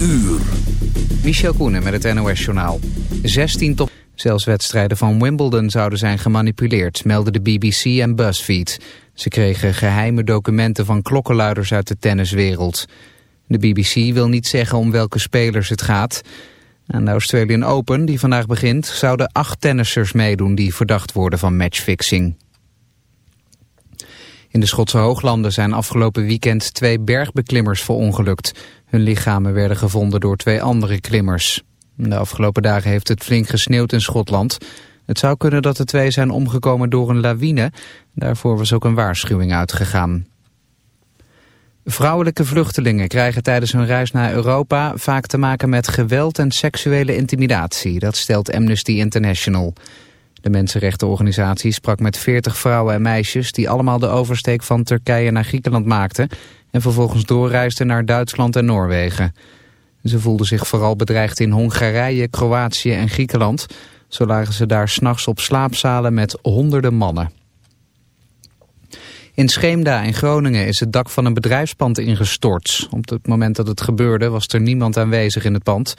uur. Michel Koenen met het NOS-journaal. 16 top... Zelfs wedstrijden van Wimbledon zouden zijn gemanipuleerd, melden de BBC en BuzzFeed. Ze kregen geheime documenten van klokkenluiders uit de tenniswereld. De BBC wil niet zeggen om welke spelers het gaat. Aan de Australian Open, die vandaag begint, zouden acht tennissers meedoen die verdacht worden van matchfixing. In de Schotse Hooglanden zijn afgelopen weekend twee bergbeklimmers verongelukt. Hun lichamen werden gevonden door twee andere klimmers. De afgelopen dagen heeft het flink gesneeuwd in Schotland. Het zou kunnen dat de twee zijn omgekomen door een lawine. Daarvoor was ook een waarschuwing uitgegaan. Vrouwelijke vluchtelingen krijgen tijdens hun reis naar Europa vaak te maken met geweld en seksuele intimidatie. Dat stelt Amnesty International. De mensenrechtenorganisatie sprak met 40 vrouwen en meisjes die allemaal de oversteek van Turkije naar Griekenland maakten en vervolgens doorreisden naar Duitsland en Noorwegen. Ze voelden zich vooral bedreigd in Hongarije, Kroatië en Griekenland. Zo lagen ze daar s'nachts op slaapzalen met honderden mannen. In Scheemda in Groningen is het dak van een bedrijfspand ingestort. Op het moment dat het gebeurde was er niemand aanwezig in het pand.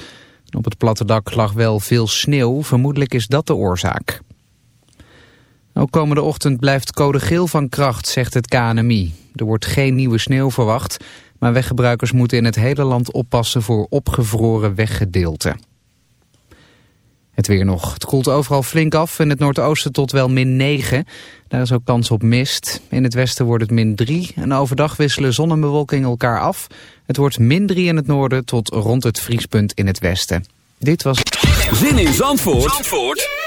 Op het platte dak lag wel veel sneeuw, vermoedelijk is dat de oorzaak. Ook komende ochtend blijft code geel van kracht, zegt het KNMI. Er wordt geen nieuwe sneeuw verwacht, maar weggebruikers moeten in het hele land oppassen voor opgevroren weggedeelten. Het weer nog. Het koelt overal flink af. In het noordoosten tot wel min 9. Daar is ook kans op mist. In het westen wordt het min 3. En overdag wisselen zon en bewolking elkaar af. Het wordt min 3 in het noorden tot rond het vriespunt in het westen. Dit was... Zin in Zandvoort, Zandvoort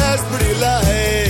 There's pretty lights.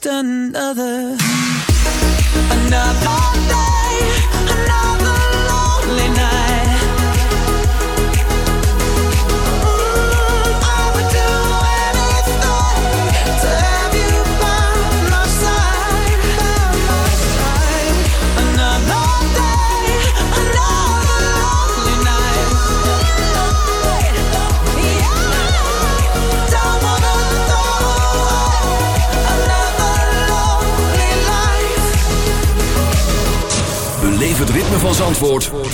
just another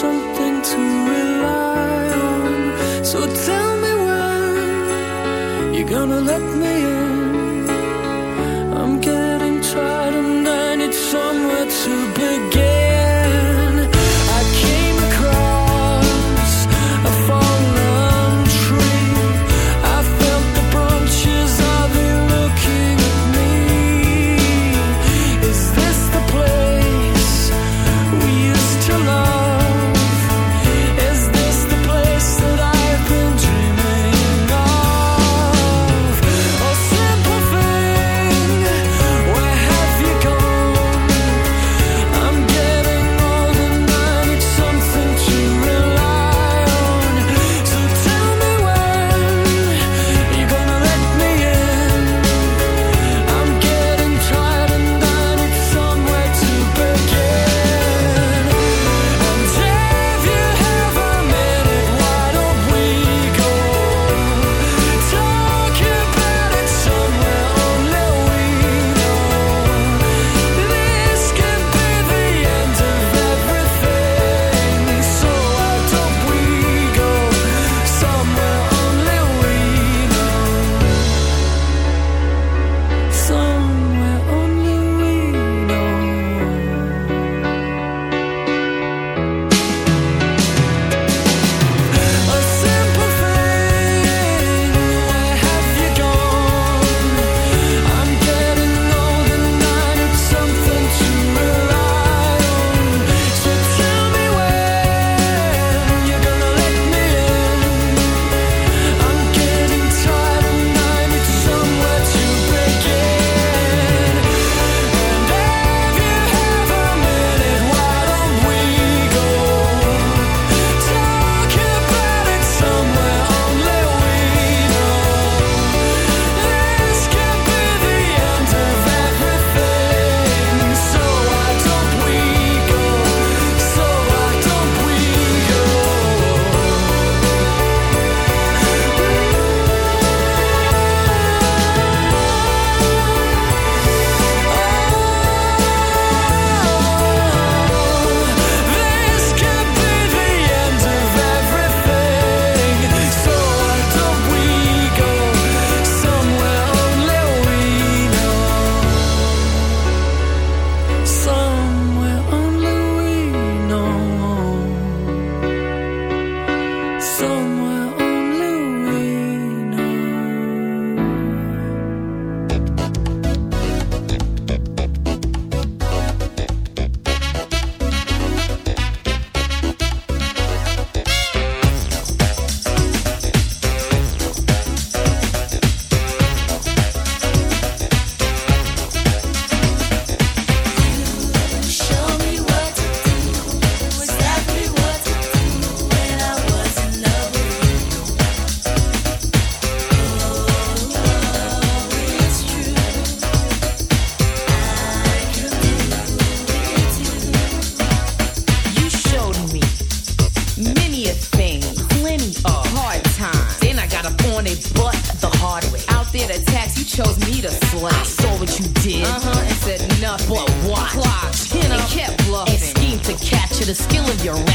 something to rely on. So tell me when you're gonna let me in.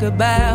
Talk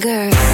come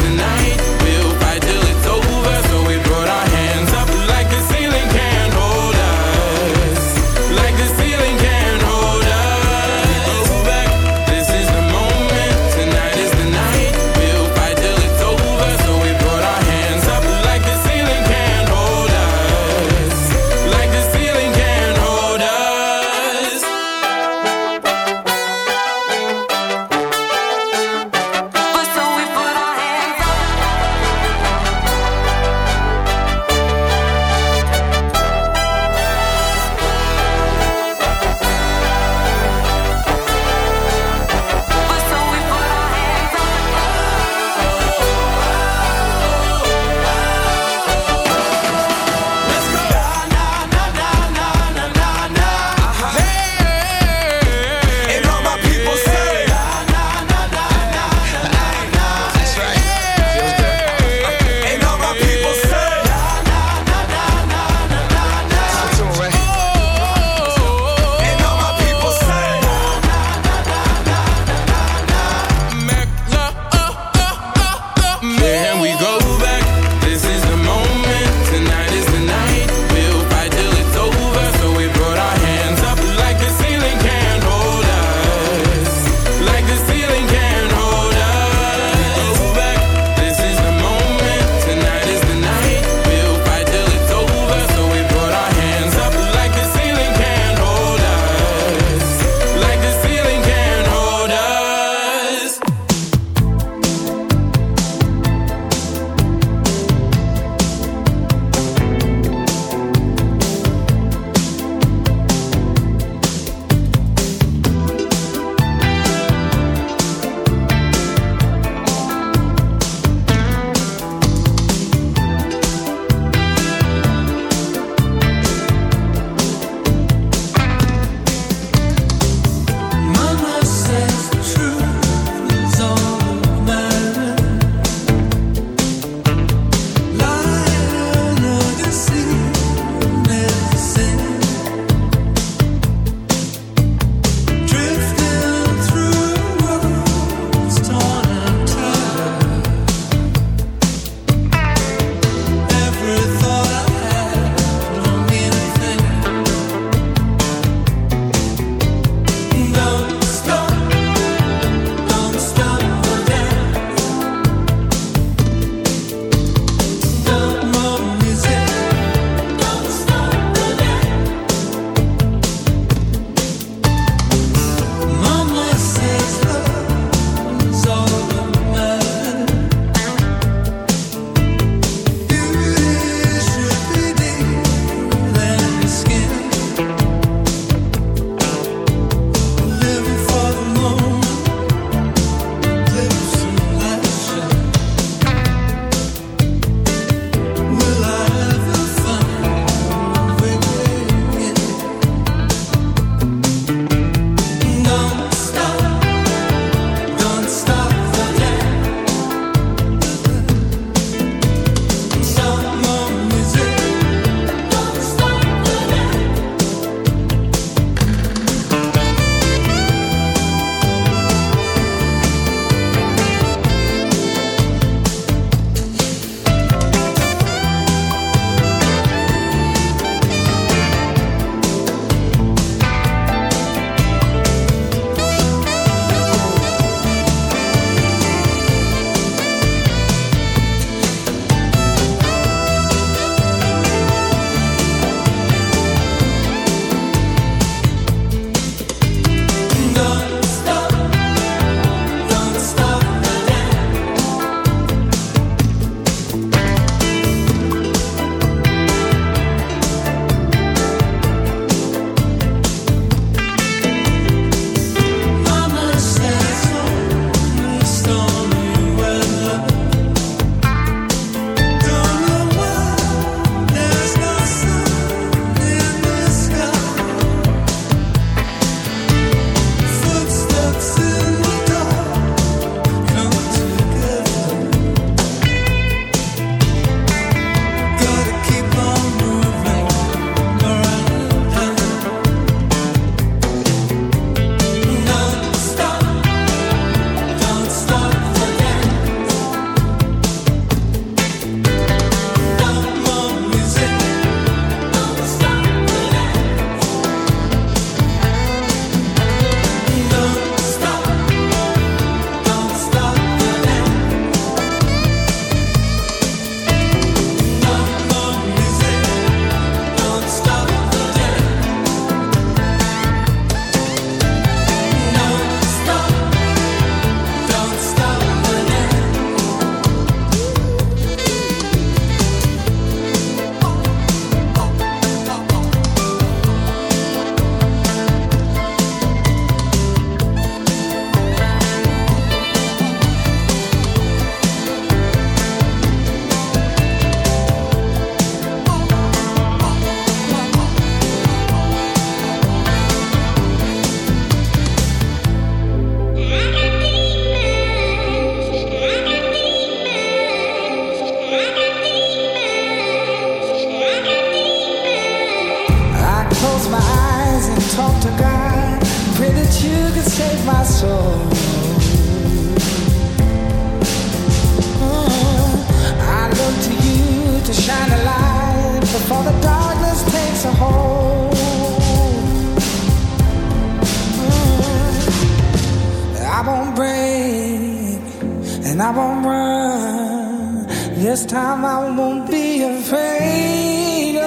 won't run. This time I won't be afraid. Oh,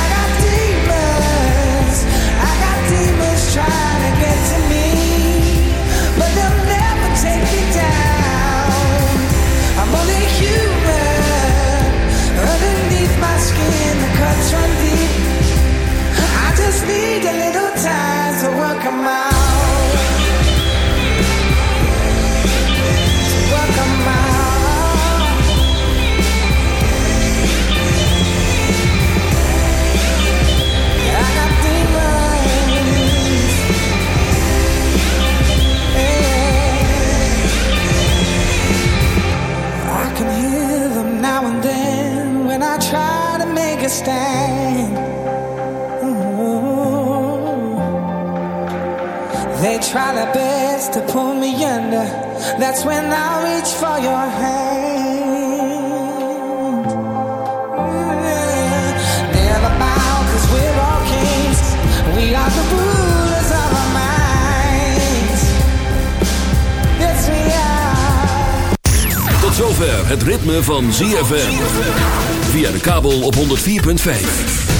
I got demons. I got demons trying to get to me, but they'll never take me down. I'm only human. Underneath my skin, the cuts run deep. I just need a little time to work 'em out. Try their best to pull me under. That's when I reach for your hand. Yeah. Never bow, cause we're all kings. We are the rulers of our minds. Yes, we are. Tot zover het ritme van ZFM. Via de kabel op 104.5.